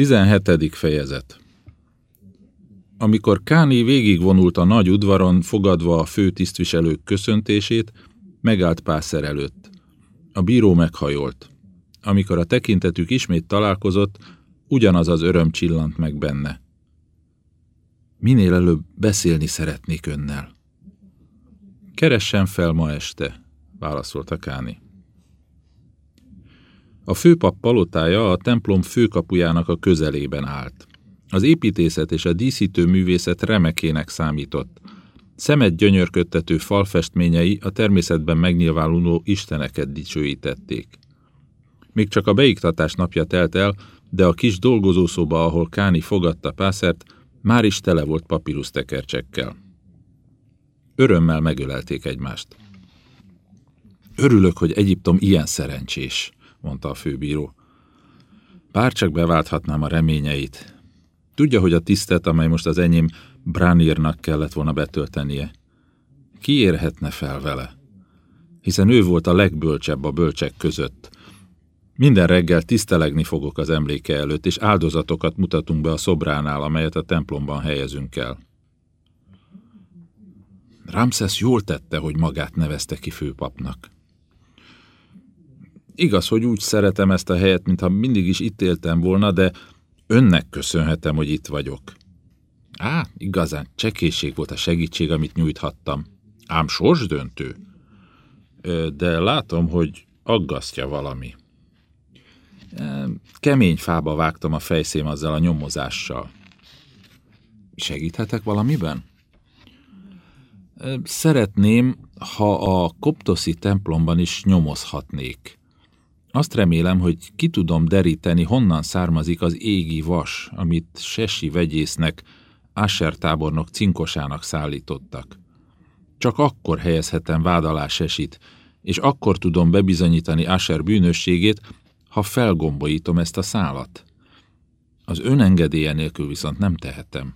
17. fejezet Amikor Káni végigvonult a nagy udvaron, fogadva a fő tisztviselők köszöntését, megállt Pászer előtt. A bíró meghajolt. Amikor a tekintetük ismét találkozott, ugyanaz az öröm csillant meg benne. Minél előbb beszélni szeretnék önnel. Keressen fel ma este, válaszolta Káni. A főpap palotája a templom főkapujának a közelében állt. Az építészet és a díszítő művészet remekének számított. Szemet gyönyörködtető falfestményei a természetben megnyilvánuló isteneket dicsőítették. Még csak a beiktatás napja telt el, de a kis dolgozószoba, ahol Káni fogadta Pászert, már is tele volt papírusztekercsekkel. Örömmel megölelték egymást. Örülök, hogy Egyiptom ilyen szerencsés, mondta a főbíró. Bárcsak beválthatnám a reményeit. Tudja, hogy a tisztet, amely most az enyém Bránírnak kellett volna betöltenie. Ki érhetne fel vele? Hiszen ő volt a legbölcsebb a bölcsek között. Minden reggel tisztelegni fogok az emléke előtt, és áldozatokat mutatunk be a szobránál, amelyet a templomban helyezünk el. Ramses jól tette, hogy magát nevezte ki főpapnak. Igaz, hogy úgy szeretem ezt a helyet, mintha mindig is itt éltem volna, de önnek köszönhetem, hogy itt vagyok. Á, igazán, csekéség volt a segítség, amit nyújthattam. Ám sorsdöntő. De látom, hogy aggasztja valami. Kemény fába vágtam a fejszém azzal a nyomozással. Segíthetek valamiben? Szeretném, ha a koptoszi templomban is nyomozhatnék. Azt remélem, hogy ki tudom deríteni, honnan származik az égi vas, amit Sesi vegyésznek, Asher tábornok cinkosának szállítottak. Csak akkor helyezhetem vád alá Sesit, és akkor tudom bebizonyítani Asher bűnösségét, ha felgombolítom ezt a szálat. Az önengedélye nélkül viszont nem tehetem.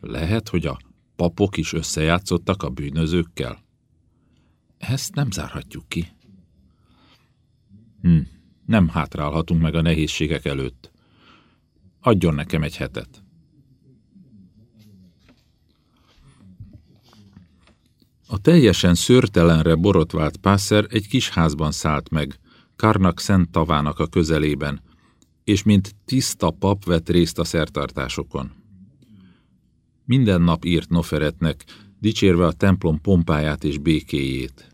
Lehet, hogy a papok is összejátszottak a bűnözőkkel? Ezt nem zárhatjuk ki. Hm, nem hátrálhatunk meg a nehézségek előtt. Adjon nekem egy hetet. A teljesen szőrtelenre borotvált pászer egy kis házban szállt meg, Karnak szent tavának a közelében, és mint tiszta pap vett részt a szertartásokon. Minden nap írt Noferetnek, dicsérve a templom pompáját és békéjét.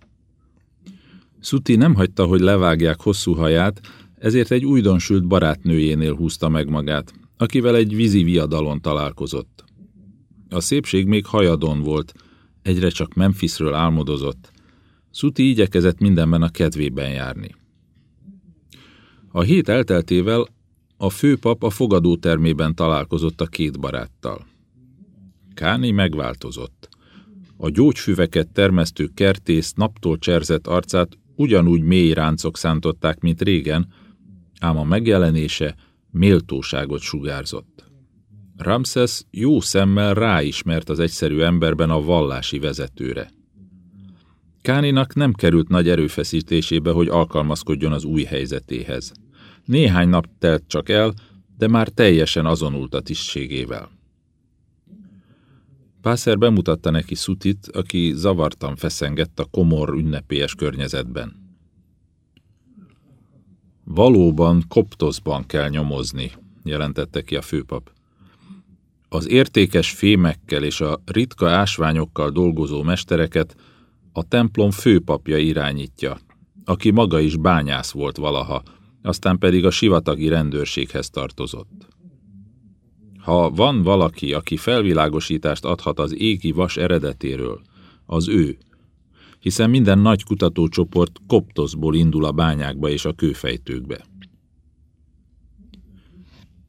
Szuti nem hagyta, hogy levágják hosszú haját, ezért egy újdonsült barátnőjénél húzta meg magát, akivel egy vízi viadalon találkozott. A szépség még hajadon volt, egyre csak Memphisről álmodozott. Szuti igyekezett mindenben a kedvében járni. A hét elteltével a főpap a fogadótermében találkozott a két baráttal. Káni megváltozott. A gyógyfüveket termesztő kertész naptól cserzett arcát ugyanúgy mély ráncok szántották, mint régen, ám a megjelenése méltóságot sugárzott. Ramses jó szemmel ráismert az egyszerű emberben a vallási vezetőre. Káninak nem került nagy erőfeszítésébe, hogy alkalmazkodjon az új helyzetéhez. Néhány nap telt csak el, de már teljesen azonult a tisztségével. Pászer bemutatta neki Szutit, aki zavartan feszengett a komor ünnepélyes környezetben. Valóban Koptoszban kell nyomozni, jelentette ki a főpap. Az értékes fémekkel és a ritka ásványokkal dolgozó mestereket a templom főpapja irányítja, aki maga is bányász volt valaha, aztán pedig a sivatagi rendőrséghez tartozott. Ha van valaki, aki felvilágosítást adhat az égi vas eredetéről, az ő, hiszen minden nagy kutatócsoport koptoszból indul a bányákba és a kőfejtőkbe.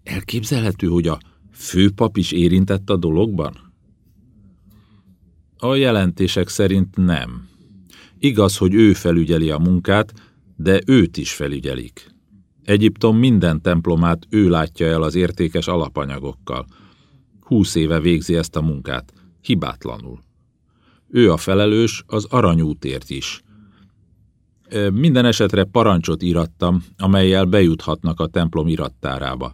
Elképzelhető, hogy a főpap is érintett a dologban? A jelentések szerint nem. Igaz, hogy ő felügyeli a munkát, de őt is felügyelik. Egyiptom minden templomát ő látja el az értékes alapanyagokkal. Húsz éve végzi ezt a munkát, hibátlanul. Ő a felelős az aranyútért is. Minden esetre parancsot írattam, amelyel bejuthatnak a templom irattárába.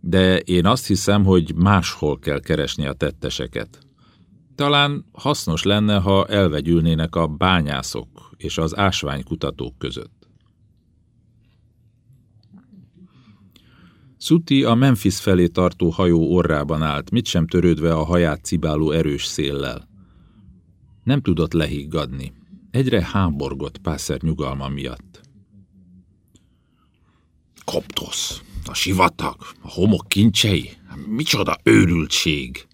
De én azt hiszem, hogy máshol kell keresni a tetteseket. Talán hasznos lenne, ha elvegyülnének a bányászok és az ásványkutatók között. Szuti a Memphis felé tartó hajó orrában állt, mit sem törődve a haját cibáló erős széllel. Nem tudott lehiggadni. Egyre háborgott Pászer nyugalma miatt. Koptosz, a sivatag, a homok kincsei, micsoda őrültség!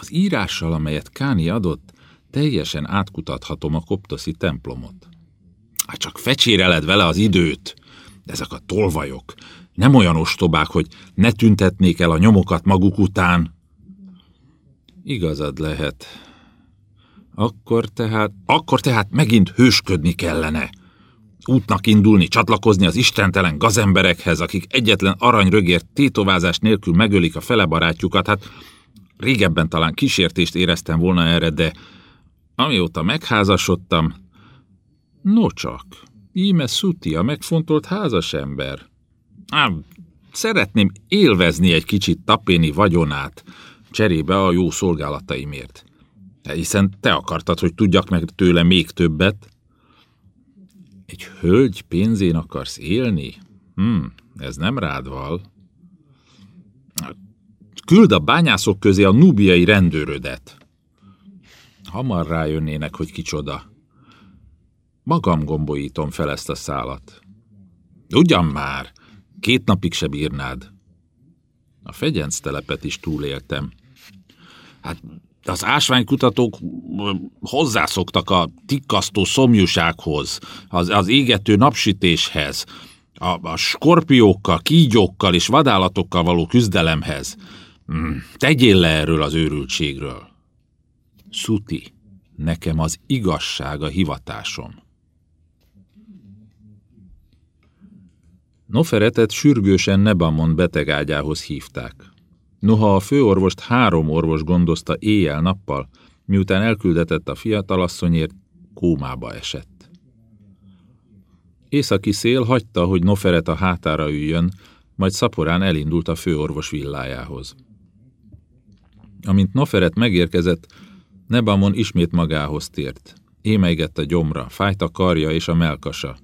Az írással, amelyet Káni adott, teljesen átkutathatom a koptoszi templomot. Hát csak fecséreled vele az időt. Ezek a tolvajok nem olyan ostobák, hogy ne tüntetnék el a nyomokat maguk után. Igazad lehet. Akkor tehát... Akkor tehát megint hősködni kellene. Útnak indulni, csatlakozni az istentelen gazemberekhez, akik egyetlen aranyrögért tétovázás nélkül megölik a fele barátjukat, hát régebben talán kísértést éreztem volna erre, de amióta megházasodtam, no csak, íme Szuti, a megfontolt házasember. Á, szeretném élvezni egy kicsit tapéni vagyonát, cserébe a jó szolgálataimért. Hiszen te akartad, hogy tudjak meg tőle még többet. Egy hölgy pénzén akarsz élni? Hm, ez nem rád val. Küld a bányászok közé a nubiai rendőrödet. Hamar rájönnének, hogy kicsoda. Magam gombolítom fel ezt a szálat. Ugyan már, két napig se bírnád. A fegyenc telepet is túléltem. Hát az ásványkutatók hozzászoktak a tikkasztó szomjúsághoz, az, az égető napsütéshez, a, a skorpiókkal, kígyókkal és vadállatokkal való küzdelemhez. Hmm, tegyél le erről az őrültségről. Szuti, nekem az igazság a hivatásom. Noferetet sürgősen Nebamon betegágyához hívták. Noha a főorvost három orvos gondozta éjjel-nappal, miután elküldetett a fiatalasszonyért, kómába esett. Északi szél hagyta, hogy Noferet a hátára üljön, majd szaporán elindult a főorvos villájához. Amint Noferet megérkezett, Nebamon ismét magához tért. Émeigett a gyomra, fájt a karja és a melkasa.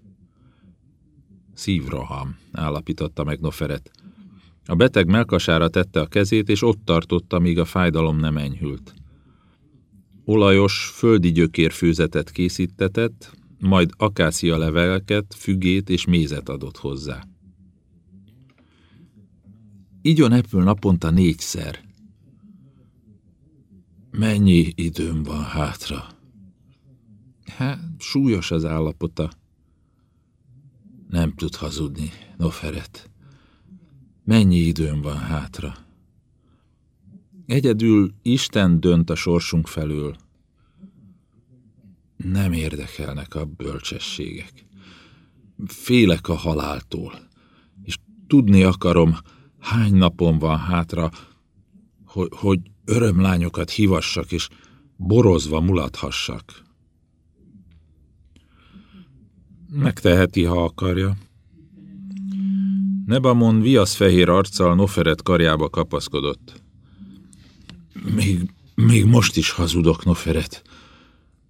Szívroham, állapította meg Noferet. A beteg melkasára tette a kezét, és ott tartotta, míg a fájdalom nem enyhült. Olajos, földi gyökérfőzetet készítetett, majd akácia leveleket, fügét és mézet adott hozzá. Igyon epül naponta négyszer. Mennyi időm van hátra? Hát, súlyos az állapota. Nem tud hazudni, Noferet. Mennyi időm van hátra? Egyedül Isten dönt a sorsunk felől. Nem érdekelnek a bölcsességek. Félek a haláltól, és tudni akarom, hány napom van hátra, hogy, hogy örömlányokat hívassak, és borozva mulathassak. Megteheti, ha akarja. Nebamon viaszfehér arccal Noferet karjába kapaszkodott. Még, még most is hazudok, Noferet.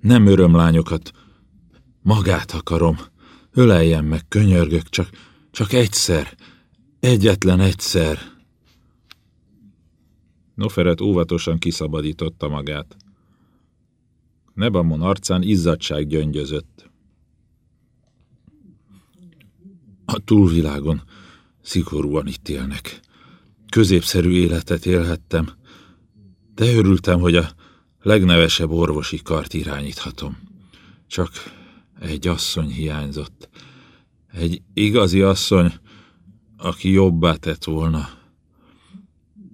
Nem örömlányokat. Magát akarom. Öleljen meg, könyörgök, csak, csak egyszer. Egyetlen egyszer. Noferet óvatosan kiszabadította magát. Nebamon arcán izzadság gyöngyözött. A túlvilágon Szigorúan ítélnek. Középszerű életet élhettem, de örültem, hogy a legnevesebb orvosi kart irányíthatom. Csak egy asszony hiányzott. Egy igazi asszony, aki jobbá tett volna.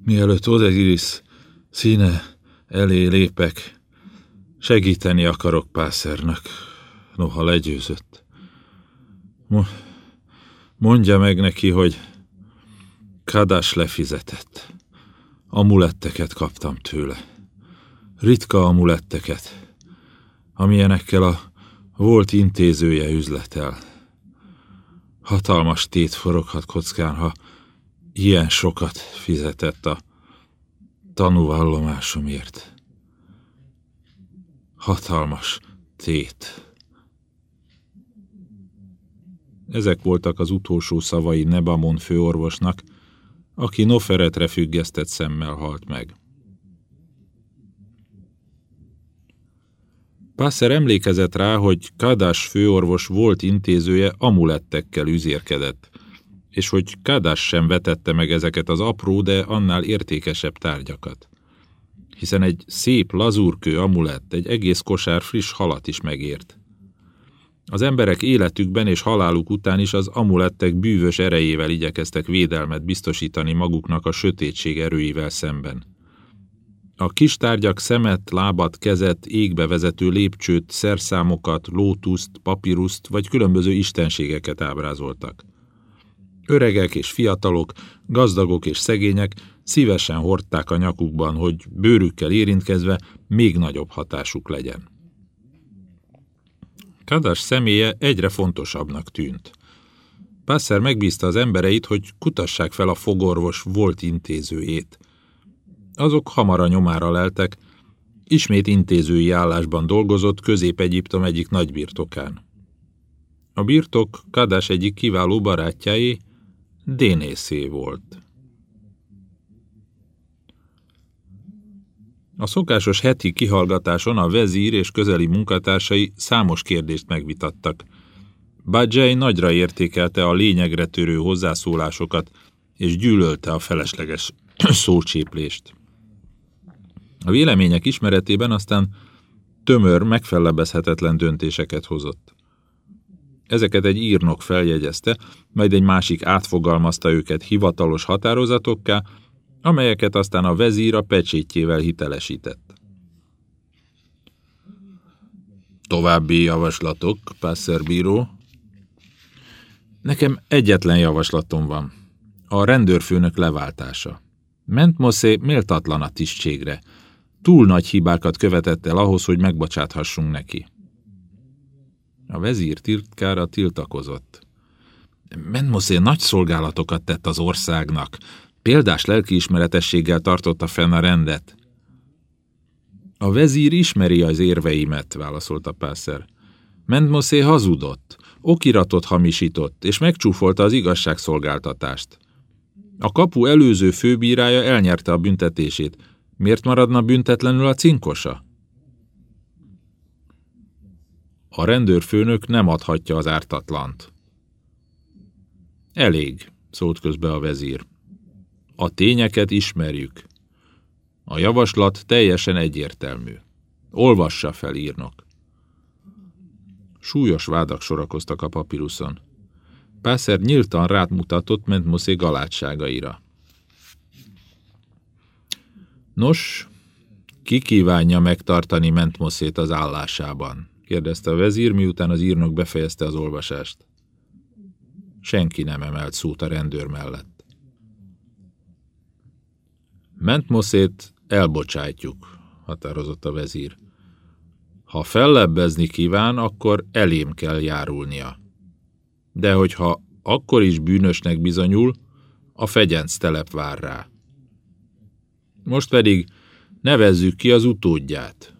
Mielőtt Osiris színe elé lépek, segíteni akarok Pászernak, noha legyőzött. Mo- Mondja meg neki, hogy Kadás lefizetett. Amuletteket kaptam tőle. Ritka amuletteket, amilyenekkel a, Volt intézője üzletel. Hatalmas tét foroghat kockán, ha ilyen sokat fizetett a tanúvallomásomért. Hatalmas tét. Ezek voltak az utolsó szavai Nebamon főorvosnak, aki Noferetre függesztett szemmel halt meg. Pászer emlékezett rá, hogy Kádás főorvos volt intézője amulettekkel üzérkedett, és hogy Kádás sem vetette meg ezeket az apró, de annál értékesebb tárgyakat. Hiszen egy szép lazúrkő amulett egy egész kosár friss halat is megért. Az emberek életükben és haláluk után is az amulettek bűvös erejével igyekeztek védelmet biztosítani maguknak a sötétség erőivel szemben. A kis tárgyak szemet, lábat, kezet, égbe vezető lépcsőt, szerszámokat, lótuszt, papíruszt vagy különböző istenségeket ábrázoltak. Öregek és fiatalok, gazdagok és szegények szívesen hordták a nyakukban, hogy bőrükkel érintkezve még nagyobb hatásuk legyen. Kadas személye egyre fontosabbnak tűnt. Pászer megbízta az embereit, hogy kutassák fel a fogorvos volt intézőjét. Azok hamar a nyomára leltek, ismét intézői állásban dolgozott Közép-Egyiptom egyik nagybirtokán. A birtok Kadás egyik kiváló barátjáé, Dénészé volt. A szokásos heti kihallgatáson a vezír és közeli munkatársai számos kérdést megvitattak. Badzsely nagyra értékelte a lényegre törő hozzászólásokat, és gyűlölte a felesleges szócséplést. A vélemények ismeretében aztán tömör, megfelebezhetetlen döntéseket hozott. Ezeket egy írnok feljegyezte, majd egy másik átfogalmazta őket hivatalos határozatokká, amelyeket aztán a vezír a pecsétjével hitelesített. További javaslatok, bíró. Nekem egyetlen javaslatom van. A rendőrfőnök leváltása. Mentmoszé méltatlan a tisztségre. Túl nagy hibákat követett el ahhoz, hogy megbocsáthassunk neki. A vezír titkára tiltakozott. Mentmoszé nagy szolgálatokat tett az országnak, Példás lelkiismeretességgel tartotta fenn a rendet. A vezír ismeri az érveimet, válaszolta Pászer. Mentmoszé hazudott, okiratot hamisított, és megcsúfolta az igazságszolgáltatást. A kapu előző főbírája elnyerte a büntetését. Miért maradna büntetlenül a cinkosa? A rendőrfőnök nem adhatja az ártatlant. Elég, szólt közbe a vezír. A tényeket ismerjük. A javaslat teljesen egyértelmű. Olvassa fel, írnok. Súlyos vádak sorakoztak a papíruszon. Pászer nyíltan rátmutatott Mentmoszé galátságaira. Nos, ki kívánja megtartani Mentmoszét az állásában? kérdezte a vezír, miután az írnok befejezte az olvasást. Senki nem emelt szót a rendőr mellett. Mentmoszét elbocsátjuk, határozott a vezír. Ha fellebbezni kíván, akkor elém kell járulnia. De hogyha akkor is bűnösnek bizonyul, a fegyenc telep vár rá. Most pedig nevezzük ki az utódját.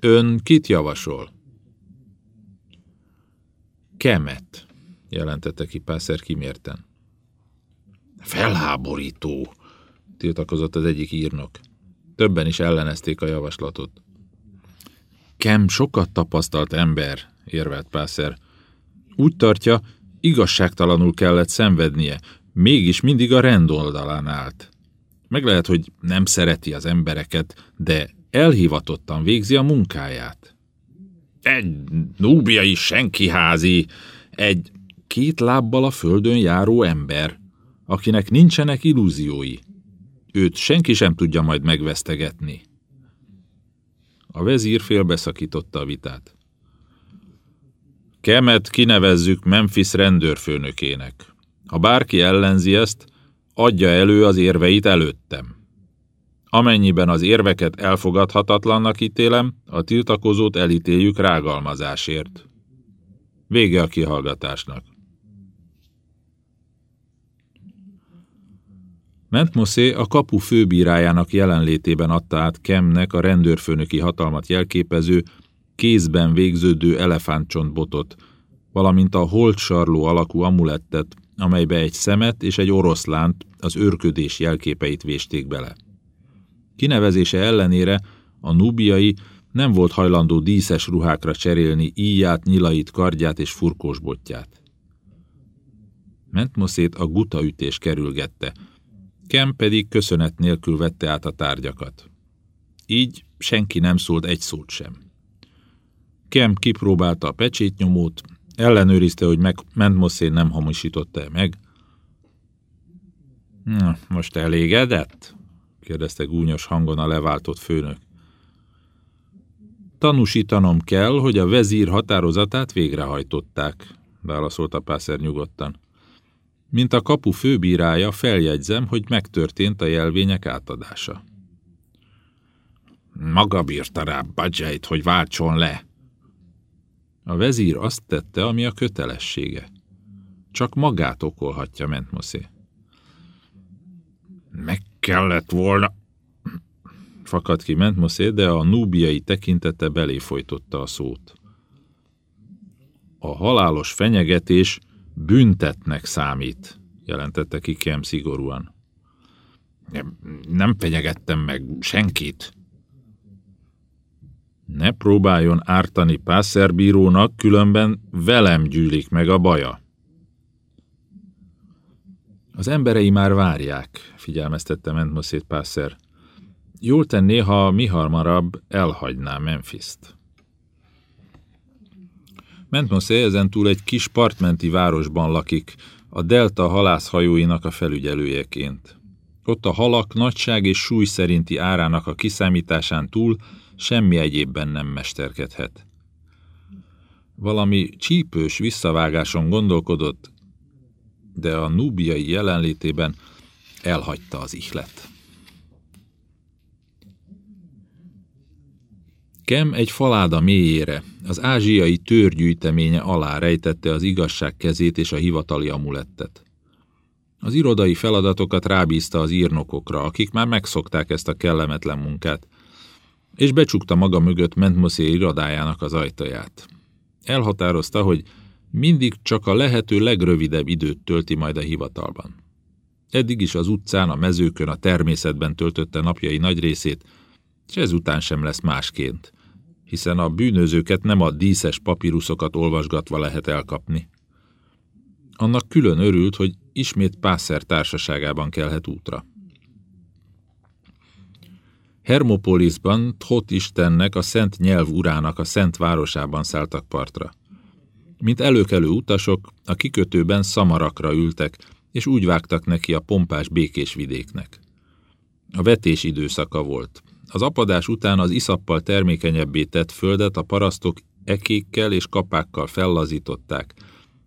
Ön kit javasol? Kemet, jelentette ki Pászer kimérten. Felháborító, tiltakozott az egyik írnok. Többen is ellenezték a javaslatot. Kem sokat tapasztalt ember, érvelt Pászer. Úgy tartja, igazságtalanul kellett szenvednie, mégis mindig a rend oldalán állt. Meg lehet, hogy nem szereti az embereket, de elhivatottan végzi a munkáját. Egy núbiai senkiházi, egy két lábbal a földön járó ember, akinek nincsenek illúziói. Őt senki sem tudja majd megvesztegetni. A vezír félbeszakította a vitát. Kemet kinevezzük Memphis rendőrfőnökének. Ha bárki ellenzi ezt, adja elő az érveit előttem. Amennyiben az érveket elfogadhatatlannak ítélem, a tiltakozót elítéljük rágalmazásért. Vége a kihallgatásnak. Mentmoszé a kapu főbírájának jelenlétében adta át Kemnek a rendőrfőnöki hatalmat jelképező, kézben végződő elefántcsontbotot, valamint a holtsarló alakú amulettet, amelybe egy szemet és egy oroszlánt, az őrködés jelképeit vésték bele. Kinevezése ellenére a nubiai nem volt hajlandó díszes ruhákra cserélni íját, nyilait, kardját és furkós botját. Mentmoszét a gutaütés kerülgette, Kem pedig köszönet nélkül vette át a tárgyakat. Így senki nem szólt egy szót sem. Kem kipróbálta a pecsétnyomót, ellenőrizte, hogy meg Mentmoszén nem hamisította -e meg. Na, most elégedett? kérdezte gúnyos hangon a leváltott főnök. Tanúsítanom kell, hogy a vezír határozatát végrehajtották, válaszolta Pászer nyugodtan. Mint a kapu főbírája feljegyzem, hogy megtörtént a jelvények átadása. Maga bírta rá Badzsejt, hogy váltson le. A vezír azt tette, ami a kötelessége. Csak magát okolhatja Mentmoszé. Meg kellett volna... Fakadt ki Mentmoszé, de a núbiai tekintete belé folytotta a szót. A halálos fenyegetés büntetnek számít, jelentette ki Kem szigorúan. Nem, nem fenyegettem meg senkit. Ne próbáljon ártani pászerbírónak, különben velem gyűlik meg a baja. Az emberei már várják, figyelmeztette Mentmoszét Pászer. Jól tenné, ha mi hamarabb elhagyná Memphis-t. Mentmoszé ezentúl egy kis partmenti városban lakik, a delta halászhajóinak a felügyelőjeként. Ott a halak nagyság és súly szerinti árának a kiszámításán túl semmi egyébben nem mesterkedhet. Valami csípős visszavágáson gondolkodott, de a núbiai jelenlétében elhagyta az ihlet. Kem egy faláda mélyére, az ázsiai törgyűjteménye alá rejtette az igazság kezét és a hivatali amulettet. Az irodai feladatokat rábízta az írnokokra, akik már megszokták ezt a kellemetlen munkát, és becsukta maga mögött Mentmoszé irodájának az ajtaját. Elhatározta, hogy mindig csak a lehető legrövidebb időt tölti majd a hivatalban. Eddig is az utcán, a mezőkön, a természetben töltötte napjai nagy részét, és ezután sem lesz másként, hiszen a bűnözőket nem a díszes papíruszokat olvasgatva lehet elkapni. Annak külön örült, hogy ismét Pászer társaságában kelhet útra. Hermopolisban Thot Istennek, a szent nyelv urának a szent városában szálltak partra. Mint előkelő utasok, a kikötőben szamarakra ültek, és úgy vágtak neki a pompás békés vidéknek. A vetés időszaka volt. Az apadás után az iszappal termékenyebbé tett földet a parasztok ekékkel és kapákkal fellazították,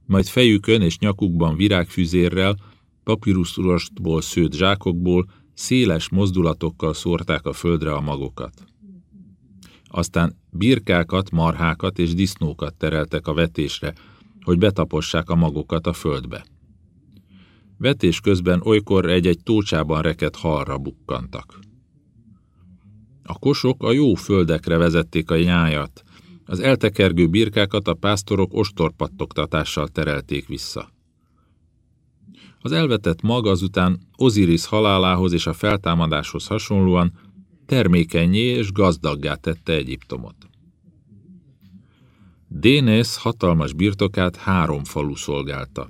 majd fejükön és nyakukban virágfüzérrel, papíruszrostból szőtt zsákokból széles mozdulatokkal szórták a földre a magokat. Aztán birkákat, marhákat és disznókat tereltek a vetésre, hogy betapossák a magokat a földbe. Vetés közben olykor egy-egy tócsában reket halra bukkantak. A kosok a jó földekre vezették a nyájat, az eltekergő birkákat a pásztorok ostorpattogtatással terelték vissza. Az elvetett mag azután Osiris halálához és a feltámadáshoz hasonlóan termékenyé és gazdaggá tette Egyiptomot. Dénész hatalmas birtokát három falu szolgálta.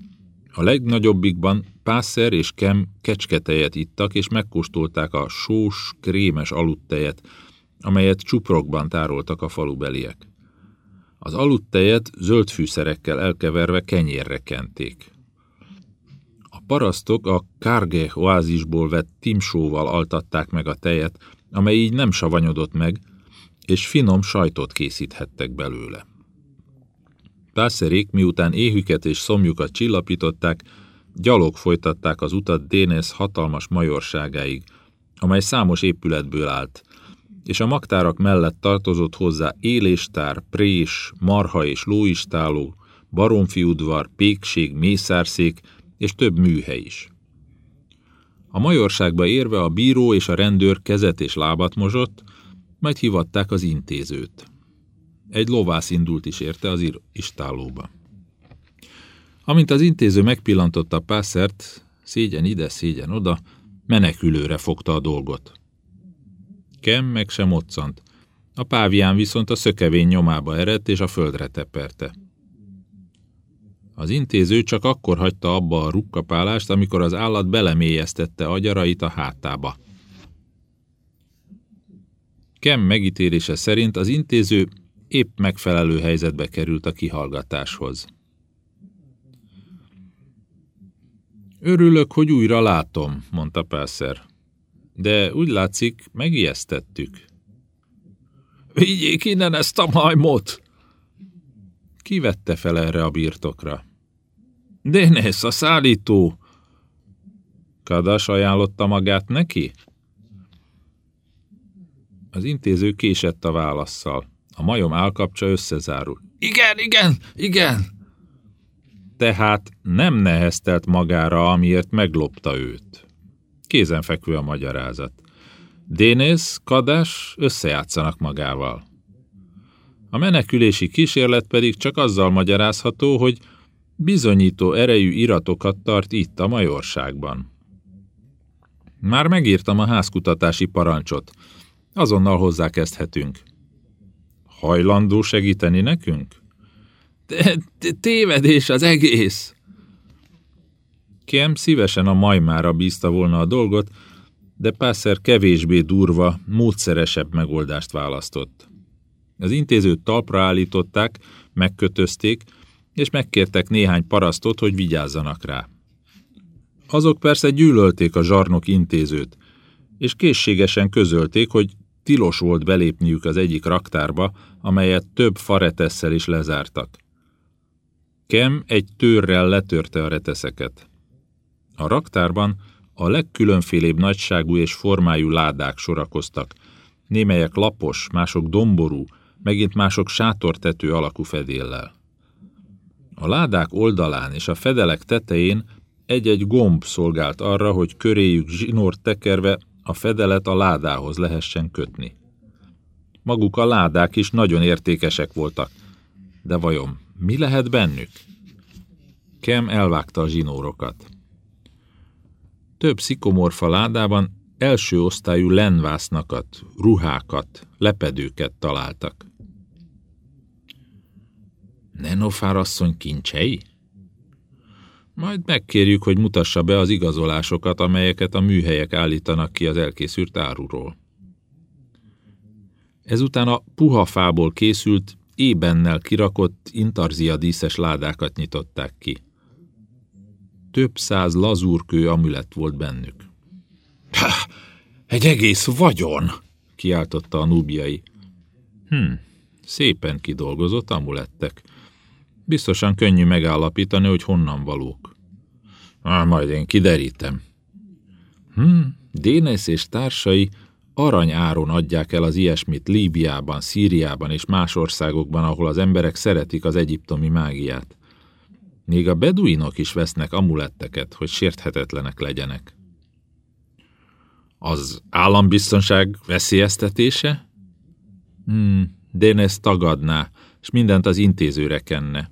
A legnagyobbikban Pászer és Kem kecsketejet ittak, és megkóstolták a sós, krémes aludtejet, amelyet csuprokban tároltak a falubeliek. Az aludtejet zöld fűszerekkel elkeverve kenyérre kenték. A parasztok a Kárge oázisból vett timsóval altatták meg a tejet, amely így nem savanyodott meg, és finom sajtot készíthettek belőle. Pászerék, miután éhüket és szomjukat csillapították, gyalog folytatták az utat Dénész hatalmas majorságáig, amely számos épületből állt, és a magtárak mellett tartozott hozzá éléstár, prés, marha és lóistáló, baromfiudvar, pékség, mészárszék és több műhely is. A majorságba érve a bíró és a rendőr kezet és lábat mosott, majd hivatták az intézőt. Egy lovász indult is érte az istálóba. Amint az intéző megpillantotta Pászert, szégyen ide, szégyen oda, menekülőre fogta a dolgot. Kem meg sem moccant. A pávián viszont a szökevény nyomába eredt és a földre teperte. Az intéző csak akkor hagyta abba a rukkapálást, amikor az állat belemélyeztette agyarait a hátába. Kem megítélése szerint az intéző épp megfelelő helyzetbe került a kihallgatáshoz. Örülök, hogy újra látom, mondta Pászer. De úgy látszik, megijesztettük. Vigyék innen ezt a majmot! Ki vette fel erre a birtokra? Dénész, a szállító! Kadas ajánlotta magát neki? Az intéző késett a válaszszal. A majom állkapcsa összezárul. Igen, igen, igen! Tehát nem neheztelt magára, amiért meglopta őt. Kézenfekvő a magyarázat. Dénész, Kadás összejátszanak magával. A menekülési kísérlet pedig csak azzal magyarázható, hogy bizonyító erejű iratokat tart itt a majorságban. Már megírtam a házkutatási parancsot. Azonnal hozzákezdhetünk. Hajlandó segíteni nekünk? Tévedés az egész! Kem szívesen a majmára bízta volna a dolgot, de Pászer kevésbé durva, módszeresebb megoldást választott. Az intézőt talpra állították, megkötözték, és megkértek néhány parasztot, hogy vigyázzanak rá. Azok persze gyűlölték a zsarnok intézőt, és készségesen közölték, hogy tilos volt belépniük az egyik raktárba, amelyet több faretesszel is lezártak. Kem egy tőrrel letörte a reteszeket. A raktárban a legkülönfélébb nagyságú és formájú ládák sorakoztak, némelyek lapos, mások domború, megint mások sátortető alakú fedéllel. A ládák oldalán és a fedelek tetején egy-egy gomb szolgált arra, hogy köréjük zsinort tekerve a fedelet a ládához lehessen kötni. Maguk a ládák is nagyon értékesek voltak, de vajon mi lehet bennük? Kem elvágta a zsinórokat. Több szikomorfa ládában első osztályú lenvásznakat, ruhákat, lepedőket találtak. Nenofár asszony kincsei? Majd megkérjük, hogy mutassa be az igazolásokat, amelyeket a műhelyek állítanak ki az elkészült áruról. Ezután a puha fából készült, ébennel kirakott intarzia díszes ládákat nyitották ki. Több száz lazúrkő amület volt bennük. Ha, egy egész vagyon! kiáltotta a nubiai. Hm, szépen kidolgozott amulettek. Biztosan könnyű megállapítani, hogy honnan valók. Ah, majd én kiderítem. Hm, Dénes és társai aranyáron adják el az ilyesmit Líbiában, Szíriában és más országokban, ahol az emberek szeretik az egyiptomi mágiát. Még a beduinok is vesznek amuletteket, hogy sérthetetlenek legyenek. Az állambiztonság veszélyeztetése? Hmm, Dénes tagadná, és mindent az intézőre kenne.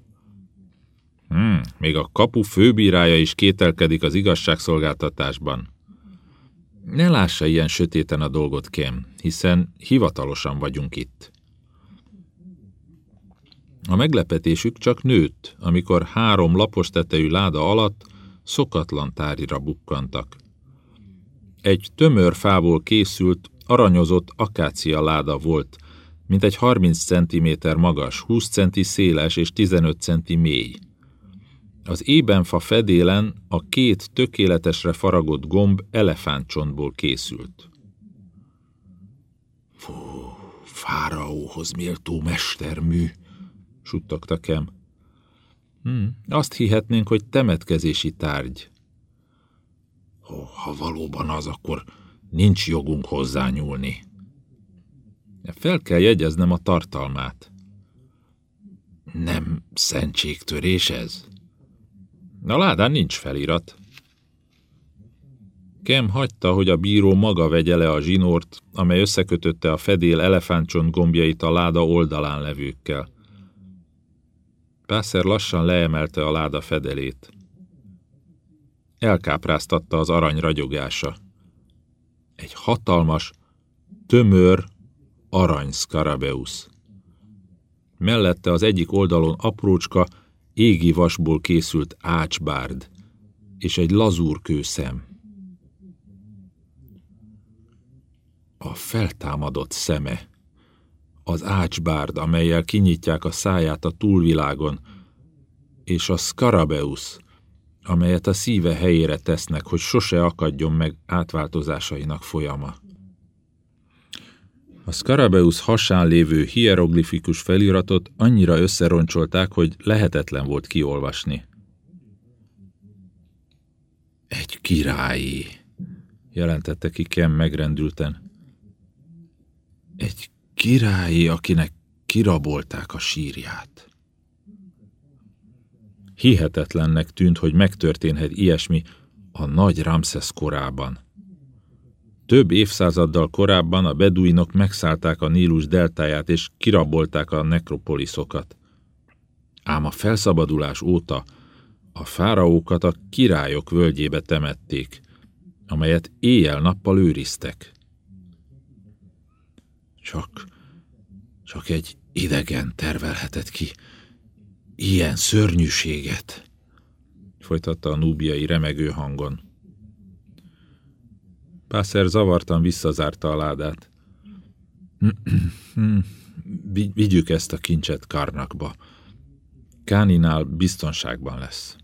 Hmm, még a kapu főbírája is kételkedik az igazságszolgáltatásban. Ne lássa ilyen sötéten a dolgot, Kém, hiszen hivatalosan vagyunk itt. A meglepetésük csak nőtt, amikor három lapos tetejű láda alatt szokatlan tárgyra bukkantak. Egy tömör fából készült, aranyozott akácia láda volt, mint egy 30 cm magas, 20 cm széles és 15 cm mély. Az ébenfa fedélen a két tökéletesre faragott gomb elefántcsontból készült. Fú, fáraóhoz méltó mestermű, suttogta Kem. Hmm, azt hihetnénk, hogy temetkezési tárgy. Oh, ha valóban az, akkor Nincs jogunk hozzányúlni. Fel kell jegyeznem a tartalmát. Nem szentségtörés ez? A ládán nincs felirat. Kem hagyta, hogy a bíró maga vegye le a zsinort, amely összekötötte a fedél elefántcsont gombjait a láda oldalán levőkkel. Pászer lassan leemelte a láda fedelét. Elkápráztatta az arany ragyogása. Egy hatalmas, tömör arany Scarabeus. Mellette az egyik oldalon aprócska, égi vasból készült ácsbárd, és egy lazúrkőszem. A feltámadott szeme, az ácsbárd, amelyel kinyitják a száját a túlvilágon, és a Scarabeus, amelyet a szíve helyére tesznek, hogy sose akadjon meg átváltozásainak folyama. A Scarabeus hasán lévő hieroglifikus feliratot annyira összeroncsolták, hogy lehetetlen volt kiolvasni. Egy királyi, jelentette ki Kem megrendülten. Egy királyi, akinek kirabolták a sírját. Hihetetlennek tűnt, hogy megtörténhet ilyesmi a nagy Ramszesz korában. Több évszázaddal korábban a beduinok megszállták a Nílus deltáját és kirabolták a nekropoliszokat. Ám a felszabadulás óta a fáraókat a királyok völgyébe temették, amelyet éjjel-nappal őriztek. Csak, csak egy idegen tervelhetett ki ilyen szörnyűséget, folytatta a núbiai remegő hangon. Pászer zavartan visszazárta a ládát. Vigyük ezt a kincset Karnakba. Káninál biztonságban lesz.